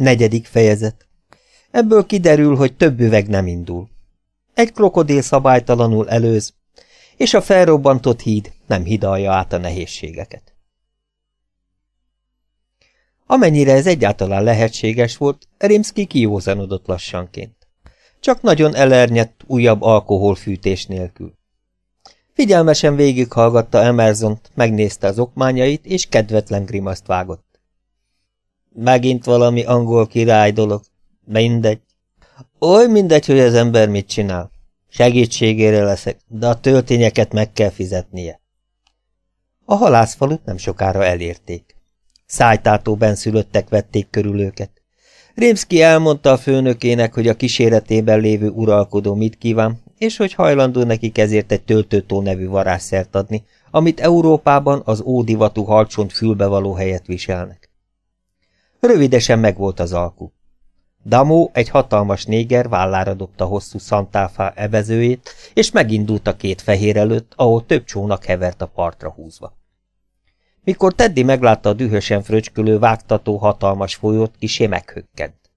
Negyedik fejezet. Ebből kiderül, hogy több üveg nem indul. Egy krokodil szabálytalanul előz, és a felrobbantott híd nem hidalja át a nehézségeket. Amennyire ez egyáltalán lehetséges volt, Rimsky kiózanodott lassanként. Csak nagyon elernyett újabb alkoholfűtés nélkül. Figyelmesen végighallgatta Emersont, megnézte az okmányait, és kedvetlen grimaszt vágott. Megint valami angol király dolog. Mindegy. Oly mindegy, hogy az ember mit csinál. Segítségére leszek, de a töltényeket meg kell fizetnie. A halászfalut nem sokára elérték. Szájtátó benszülöttek vették körül őket. Rimsky elmondta a főnökének, hogy a kíséretében lévő uralkodó mit kíván, és hogy hajlandó nekik ezért egy töltőtó nevű varázsszert adni, amit Európában az ódivatú halcsont fülbevaló helyet viselnek. Rövidesen megvolt az alku. Damó, egy hatalmas néger vállára dobta hosszú szantáfá evezőjét, és megindult a két fehér előtt, ahol több csónak hevert a partra húzva. Mikor Teddy meglátta a dühösen fröcskölő, vágtató hatalmas folyót, kisé meghökkent.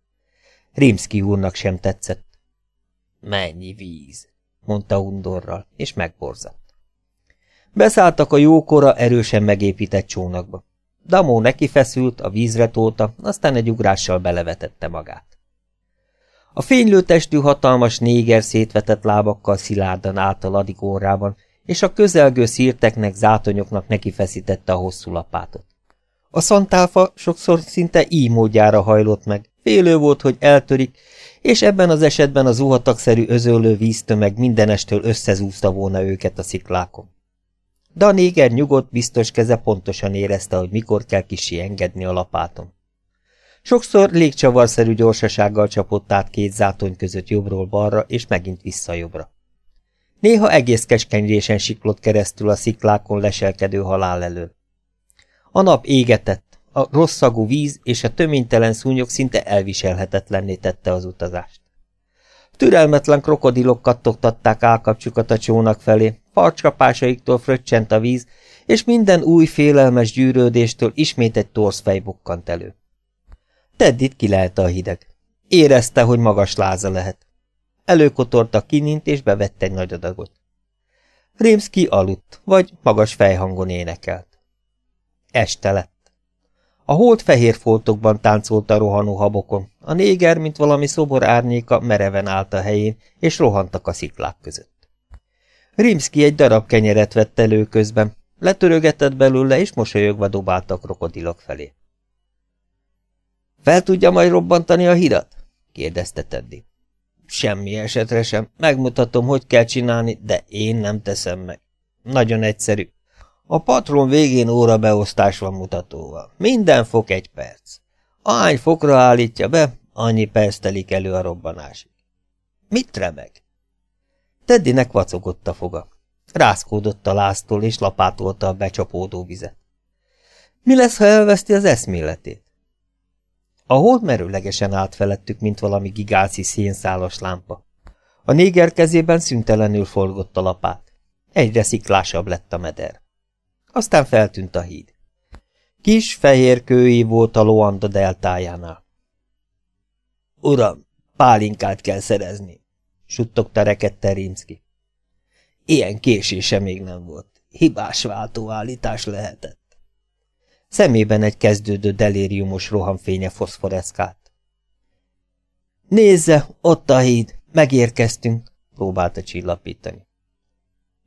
Rimsky úrnak sem tetszett. Mennyi víz, mondta undorral, és megborzadt. Beszálltak a jókora, erősen megépített csónakba. Damó neki feszült, a vízre tolta, aztán egy ugrással belevetette magát. A fénylő testű hatalmas néger szétvetett lábakkal szilárdan állt a ladik órában, és a közelgő szírteknek, zátonyoknak neki feszítette a hosszú lapátot. A szantálfa sokszor szinte így módjára hajlott meg, félő volt, hogy eltörik, és ebben az esetben a zuhatagszerű özöllő víztömeg mindenestől összezúzta volna őket a sziklákon. De a néger nyugodt, biztos keze pontosan érezte, hogy mikor kell kisi engedni a lapáton. Sokszor légcsavarszerű gyorsasággal csapott át két zátony között jobbról balra, és megint vissza jobbra. Néha egész keskenyrésen siklott keresztül a sziklákon leselkedő halál elől. A nap égetett, a rossz szagú víz és a töménytelen szúnyog szinte elviselhetetlenné tette az utazást. Türelmetlen krokodilok kattogtatták állkapcsukat a csónak felé, farcsapásaiktól fröccsent a víz, és minden új félelmes gyűrődéstől ismét egy torszfej bukkant elő. Teddit kilelte a hideg. Érezte, hogy magas láza lehet. Előkotorta kinint, és bevette egy nagy adagot. Rimsky aludt, vagy magas fejhangon énekelt. Este lett. A hold fehér foltokban táncolt a rohanó habokon, a néger, mint valami szobor árnyéka, mereven állt a helyén, és rohantak a sziklák között. Rimsky egy darab kenyeret vett elő közben, letörögetett belőle, és mosolyogva dobálta a krokodilok felé. Fel tudja majd robbantani a hidat? kérdezte Teddy. Semmi esetre sem. Megmutatom, hogy kell csinálni, de én nem teszem meg. Nagyon egyszerű. A patron végén óra beosztás van mutatóval. Minden fok egy perc. Ahány fokra állítja be, annyi perc telik elő a robbanásig. Mit remeg? Teddynek vacogott a foga. Rászkódott a láztól, és lapátolta a becsapódó vizet. Mi lesz, ha elveszti az eszméletét? A hold merőlegesen állt felettük, mint valami gigászi szénszálas lámpa. A néger kezében szüntelenül forgott a lapát. Egyre sziklásabb lett a meder. Aztán feltűnt a híd. Kis, fehér kői volt a Loanda deltájánál. Uram, pálinkát kell szerezni, suttogta rekedte Rimszki. Ilyen késése még nem volt. Hibás váltóállítás lehetett. Szemében egy kezdődő delériumos rohamfénye foszforeszkált. Nézze, ott a híd, megérkeztünk, próbálta csillapítani.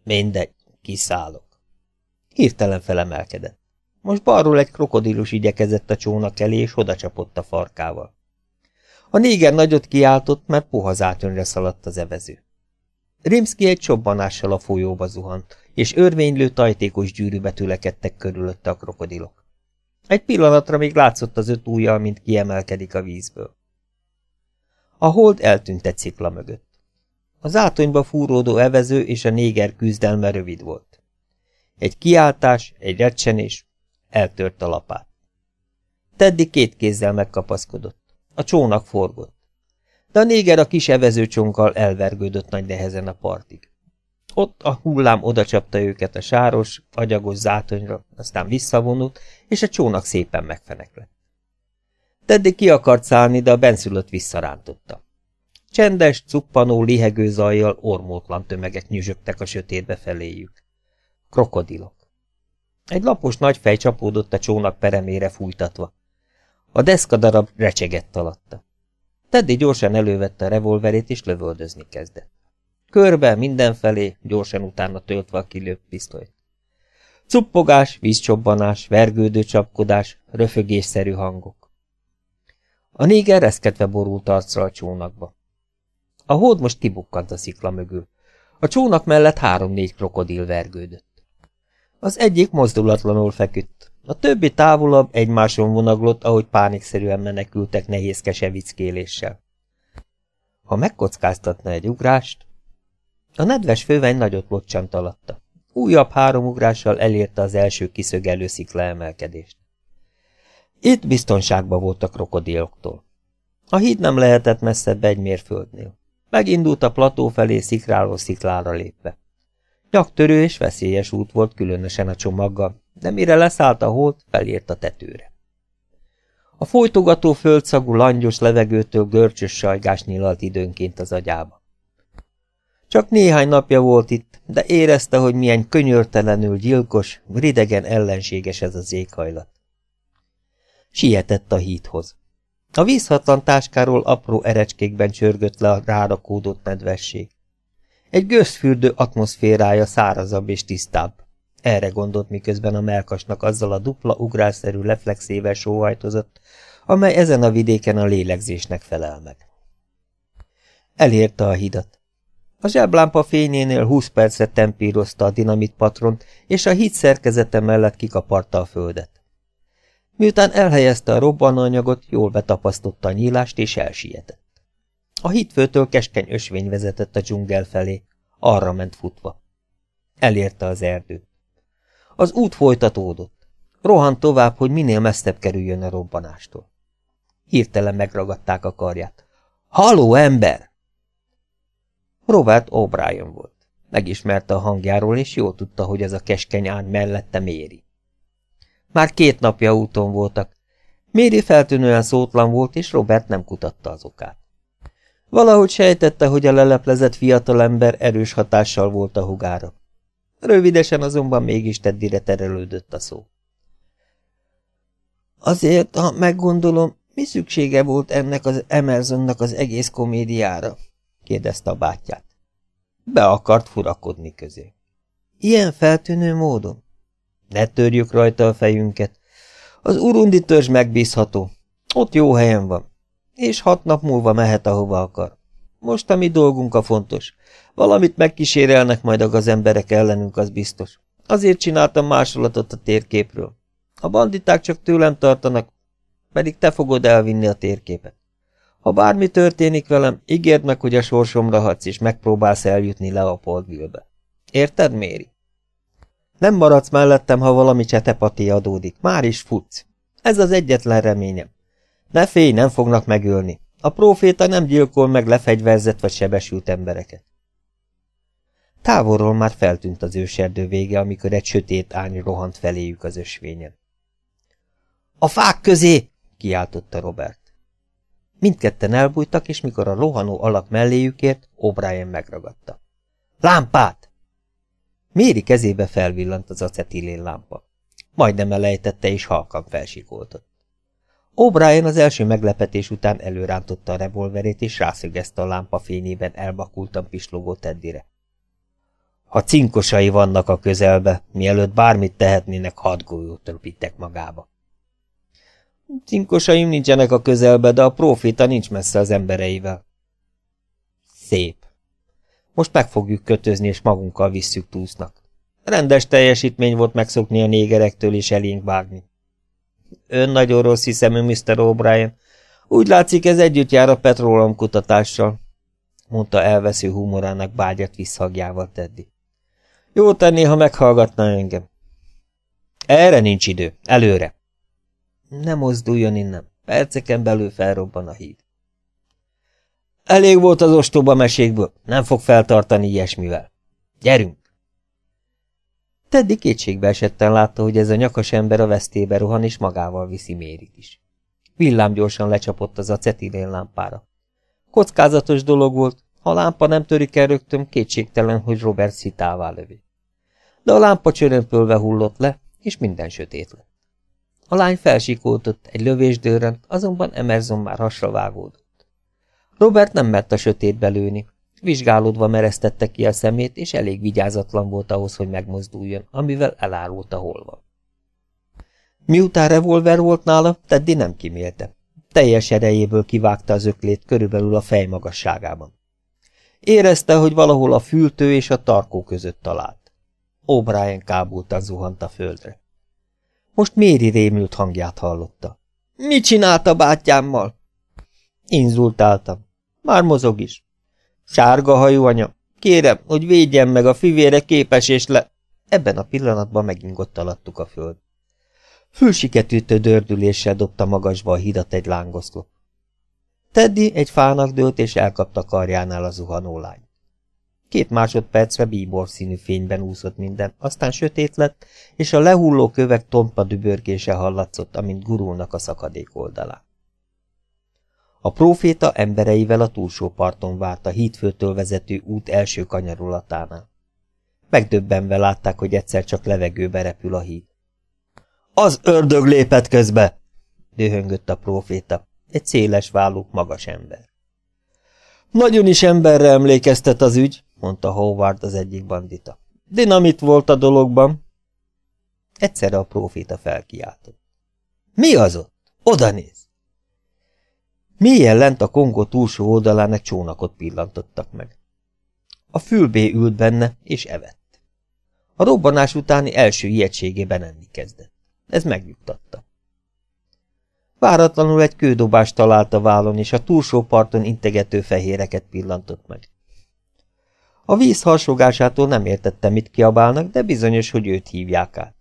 Mindegy, kiszállok. Hirtelen felemelkedett. Most balról egy krokodilus igyekezett a csónak elé, és oda csapott a farkával. A néger nagyot kiáltott, mert puha zátonyra szaladt az evező. Rimsky egy csobbanással a folyóba zuhant, és örvénylő tajtékos gyűrűbe tülekedtek körülötte a krokodilok. Egy pillanatra még látszott az öt ujjal, mint kiemelkedik a vízből. A hold eltűnt egy szikla mögött. Az átonyba fúródó evező és a néger küzdelme rövid volt. Egy kiáltás, egy recsenés, eltört a lapát. Teddy két kézzel megkapaszkodott. A csónak forgott. De a néger a kis evezőcsonkkal elvergődött nagy nehezen a partig. Ott a hullám odacsapta őket a sáros, agyagos zátonyra, aztán visszavonult, és a csónak szépen megfeneklett. Teddy ki akart szállni, de a benszülött visszarántotta. Csendes, cuppanó, lihegő zajjal ormótlan tömegek nyüzsögtek a sötétbe feléjük. Krokodilok. Egy lapos nagy fej csapódott a csónak peremére fújtatva. A deszkadarab recsegett alatta. Teddy gyorsan elővette a revolverét, és lövöldözni kezdett. Körbe, mindenfelé, gyorsan utána töltve a kilőtt pisztolyt. Cuppogás, vízcsobbanás, vergődő csapkodás, röfögésszerű hangok. A néger reszketve borult arcra a csónakba. A hód most kibukkant a szikla mögül. A csónak mellett három-négy krokodil vergődött. Az egyik mozdulatlanul feküdt, a többi távolabb egymáson vonaglott, ahogy pánikszerűen menekültek nehéz kesevickéléssel. Ha megkockáztatna egy ugrást, a nedves főveny nagyot locsant alatta. Újabb három ugrással elérte az első kiszögelő szikla emelkedést. Itt biztonságban volt a krokodiloktól. A híd nem lehetett messzebb egy mérföldnél. Megindult a plató felé szikráló sziklára lépve. Nyaktörő és veszélyes út volt különösen a csomaggal, de mire leszállt a holt, felért a tetőre. A folytogató földszagú langyos levegőtől görcsös sajgás nyilalt időnként az agyába. Csak néhány napja volt itt, de érezte, hogy milyen könyörtelenül gyilkos, ridegen ellenséges ez az éghajlat. Sietett a híthoz. A vízhatlan táskáról apró erecskékben csörgött le a rárakódott nedvesség. Egy gőzfürdő atmoszférája szárazabb és tisztább. Erre gondolt, miközben a melkasnak azzal a dupla ugrásszerű leflexével sóhajtozott, amely ezen a vidéken a lélegzésnek felel meg. Elérte a hidat. A zseblámpa fényénél húsz percre tempírozta a dinamit patront, és a híd szerkezete mellett kikaparta a földet. Miután elhelyezte a robbanóanyagot, jól betapasztotta a nyílást, és elsietett. A hídfőtől keskeny ösvény vezetett a dzsungel felé, arra ment futva. Elérte az erdőt. Az út folytatódott. Rohant tovább, hogy minél messzebb kerüljön a robbanástól. Hirtelen megragadták a karját. Haló, ember! Robert O'Brien volt. Megismerte a hangjáról, és jól tudta, hogy ez a keskeny ány mellette méri. Már két napja úton voltak. Méri feltűnően szótlan volt, és Robert nem kutatta az okát. Valahogy sejtette, hogy a leleplezett fiatalember erős hatással volt a hugára. Rövidesen azonban mégis Teddire terelődött a szó. Azért, ha meggondolom, mi szüksége volt ennek az Emersonnak az egész komédiára? kérdezte a bátyját. Be akart furakodni közé. Ilyen feltűnő módon? Ne törjük rajta a fejünket. Az urundi törzs megbízható. Ott jó helyen van. És hat nap múlva mehet, ahova akar. Most a mi dolgunk a fontos. Valamit megkísérelnek majd az emberek ellenünk, az biztos. Azért csináltam másolatot a térképről. A banditák csak tőlem tartanak, pedig te fogod elvinni a térképet. Ha bármi történik velem, ígérd meg, hogy a sorsomra hadsz, és megpróbálsz eljutni Leopoldville-be. Érted, Méri? Nem maradsz mellettem, ha valami csetepati adódik. Már is futsz. Ez az egyetlen reményem. Ne félj, nem fognak megölni. A próféta nem gyilkol meg lefegyverzett vagy sebesült embereket. Távolról már feltűnt az őserdő vége, amikor egy sötét ány rohant feléjük az ösvényen. A fák közé! kiáltotta Robert. Mindketten elbújtak, és mikor a rohanó alak melléjük ért, O'Brien megragadta. Lámpát! Méri kezébe felvillant az acetilén lámpa. Majdnem elejtette, és halkan felsikoltott. O'Brien az első meglepetés után előrántotta a revolverét, és rászögezte a lámpa fényében elbakultan pislogó Teddire. Ha cinkosai vannak a közelbe, mielőtt bármit tehetnének, hat golyót röpítek magába. Cinkosaim nincsenek a közelbe, de a proféta nincs messze az embereivel. Szép. Most meg fogjuk kötözni, és magunkkal visszük túsznak. Rendes teljesítmény volt megszokni a négerektől és elénk vágni. Ön nagyon rossz hiszemű, Mr. O'Brien. Úgy látszik, ez együtt jár a petrólom kutatással, mondta elvesző humorának bágyat visszhagjával Teddy. Jó tenné, ha meghallgatna engem. Erre nincs idő. Előre. Nem mozduljon innen. Perceken belül felrobban a híd. Elég volt az ostoba mesékből. Nem fog feltartani ilyesmivel. Gyerünk! Teddy kétségbe esetten látta, hogy ez a nyakas ember a vesztébe rohan, és magával viszi Mérit is. Villámgyorsan lecsapott az acetilén lámpára. Kockázatos dolog volt, ha a lámpa nem törik el rögtön, kétségtelen, hogy Robert szitává lövi. De a lámpa csörömpölve hullott le, és minden sötét lett. A lány felsikoltott egy lövésdőrent, azonban Emerson már hasra vágódott. Robert nem mert a sötétbe lőni. Vizsgálódva mereztette ki a szemét, és elég vigyázatlan volt ahhoz, hogy megmozduljon, amivel elárulta hol van. Miután revolver volt nála, Teddy nem kimélte. Teljes erejéből kivágta az öklét körülbelül a fej magasságában. Érezte, hogy valahol a fültő és a tarkó között talált. O'Brien kábultan zuhant a földre. Most Méri rémült hangját hallotta. – Mit csinálta bátyámmal? Inzultáltam. Már mozog is. Sárga hajú anya, kérem, hogy védjen meg, a fivére képes és le... Ebben a pillanatban megingott alattuk a föld. Fülsiketűtő dördüléssel dobta magasba a hidat egy lángoszlop. Teddy egy fának dőlt, és elkapta karjánál a zuhanó lány. Két másodpercre bíbor színű fényben úszott minden, aztán sötét lett, és a lehulló kövek tompa dübörgése hallatszott, amint gurulnak a szakadék oldalán. A próféta embereivel a túlsó parton várt a hídfőtől vezető út első kanyarulatánál. Megdöbbenve látták, hogy egyszer csak levegőbe repül a híd. Az ördög lépett közbe! dühöngött a próféta, egy széles vállú, magas ember. Nagyon is emberre emlékeztet az ügy, mondta Howard az egyik bandita. Dinamit volt a dologban. Egyszerre a próféta felkiáltott. Mi az ott? Oda néz! Mélyen lent a Kongó túlsó oldalán egy csónakot pillantottak meg. A fülbé ült benne, és evett. A robbanás utáni első ijegységében enni kezdett. Ez megnyugtatta. Váratlanul egy kődobást talált a vállon, és a túlsó parton integető fehéreket pillantott meg. A víz harsogásától nem értette, mit kiabálnak, de bizonyos, hogy őt hívják át.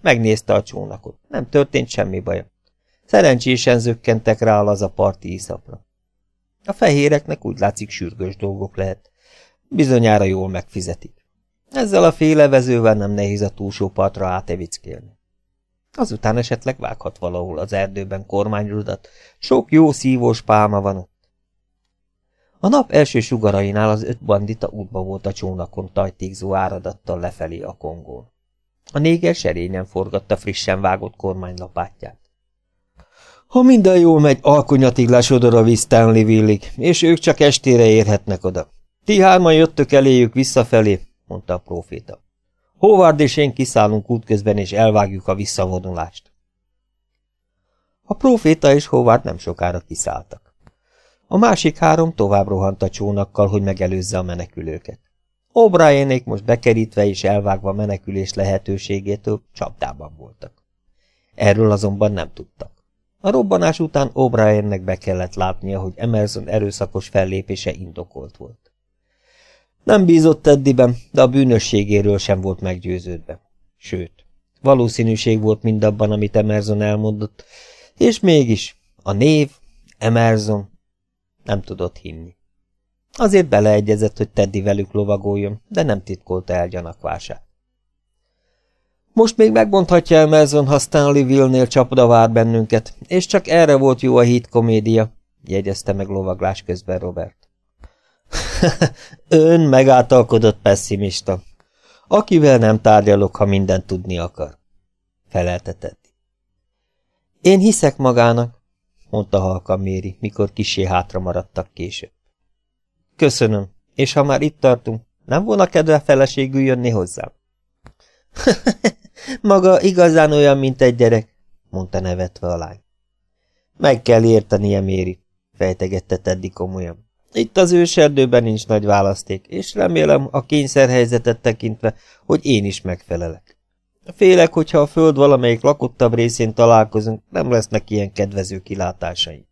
Megnézte a csónakot. Nem történt semmi baja. Szerencsésen zökkentek rá az a parti iszapra. A fehéreknek úgy látszik sürgős dolgok lehet. Bizonyára jól megfizetik. Ezzel a félevezővel nem nehéz a túlsó partra átevickélni. Azután esetleg vághat valahol az erdőben kormányrudat, sok jó szívós pálma van ott. A nap első sugarainál az öt bandita útba volt a csónakon tajtékzó áradattal lefelé a kongón. A néger serényen forgatta frissen vágott kormánylapátját. Ha minden jól megy, alkonyatig odor a víz Stanley-villig, és ők csak estére érhetnek oda. Ti hárman jöttök eléjük visszafelé, mondta a próféta. Howard és én kiszállunk útközben, és elvágjuk a visszavonulást. A próféta és Howard nem sokára kiszálltak. A másik három tovább rohant a csónakkal, hogy megelőzze a menekülőket. O'Brienék most bekerítve és elvágva menekülés lehetőségétől csapdában voltak. Erről azonban nem tudtak. A robbanás után O'Briennek be kellett látnia, hogy Emerson erőszakos fellépése indokolt volt. Nem bízott Teddyben, de a bűnösségéről sem volt meggyőződve. Sőt, valószínűség volt mindabban, amit Emerson elmondott, és mégis a név, Emerson, nem tudott hinni. Azért beleegyezett, hogy Teddy velük lovagoljon, de nem titkolta el gyanakvását. Most még megmondhatja Emerson, ha Stanleyville-nél csapda vár bennünket, és csak erre volt jó a híd komédia, jegyezte meg lovaglás közben Robert. Ön megáltalkodott pessimista. Akivel nem tárgyalok, ha mindent tudni akar. Feleltetett. Én hiszek magának, mondta halka Méri, mikor kisé hátra maradtak később. Köszönöm, és ha már itt tartunk, nem volna kedve feleségül jönni hozzám? Maga igazán olyan, mint egy gyerek, mondta nevetve a lány. Meg kell értenie, Méri, fejtegette Teddy komolyan. Itt az őserdőben nincs nagy választék, és remélem a kényszerhelyzetet tekintve, hogy én is megfelelek. Félek, hogyha a föld valamelyik lakottabb részén találkozunk, nem lesznek ilyen kedvező kilátásai.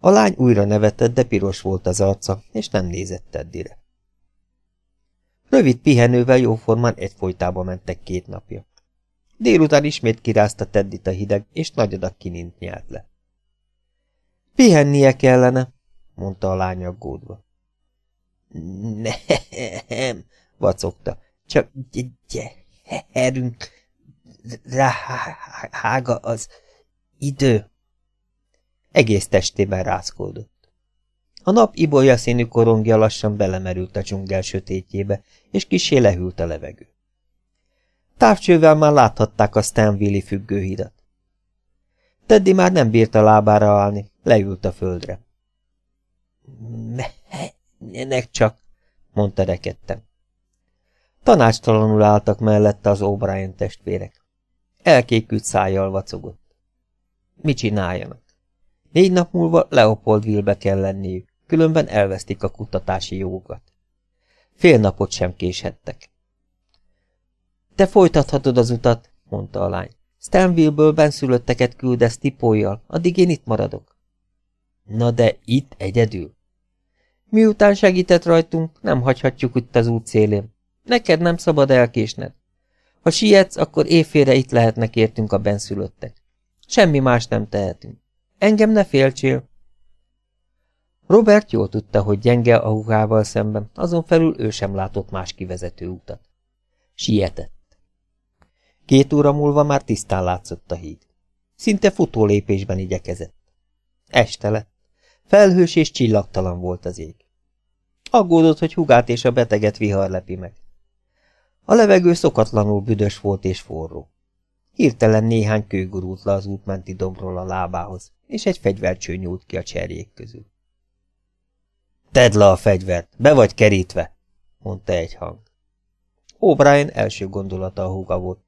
A lány újra nevetett, de piros volt az arca, és nem nézett Teddire. Rövid pihenővel jóformán egyfolytába mentek két napja. Délután ismét kirázta Teddit a hideg, és nagy adag kinint nyelt le. Pihennie kellene, mondta a lány aggódva. Nem, vacogta, csak gyerünk rá hága az Idő! Egész testében rázkoldott. A nap ibolya színű korongja lassan belemerült a dzsungel sötétjébe, és kisé lehűlt a levegő. Távcsővel már láthatták a Stanville-i függőhidat. Teddy már nem bírta lábára állni, leült a földre. Menjenek csak, mondta rekedtem. Tanácstalanul álltak mellette az O'Brien testvérek. Elkékült szájjal vacogott. Mit csináljanak? Négy nap múlva Leopoldville-be kell lenniük, különben elvesztik a kutatási jogokat. Fél napot sem késhettek. Te folytathatod az utat, mondta a lány. Stanville-ből benszülötteket küldesz tipójjal, addig én itt maradok. Na de itt egyedül? Miután segített rajtunk, nem hagyhatjuk itt az út szélén. Neked nem szabad elkésned. Ha sietsz, akkor éjfélre itt lehetnek értünk a benszülöttek. Semmi más nem tehetünk. Engem ne féltsél. Robert jól tudta, hogy gyenge a húgával szemben, azon felül ő sem látott más kivezető utat. Sietett. Két óra múlva már tisztán látszott a híd. Szinte futó lépésben igyekezett. Este lett. Felhős és csillagtalan volt az ég. Aggódott, hogy hugát és a beteget vihar lepi meg. A levegő szokatlanul büdös volt és forró. Hirtelen néhány kő gurult le az útmenti dombról a lábához, és egy fegyvercső nyúlt ki a cserjék közül. Tedd le a fegyvert, be vagy kerítve, mondta egy hang. O'Brien első gondolata a húga volt.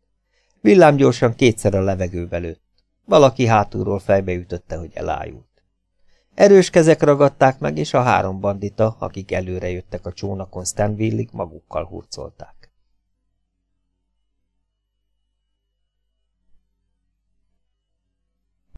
Villám gyorsan kétszer a levegőbe lőtt. Valaki hátulról fejbe ütötte, hogy elájult. Erős kezek ragadták meg, és a három bandita, akik előre jöttek a csónakon Stanville-ig, magukkal hurcolták.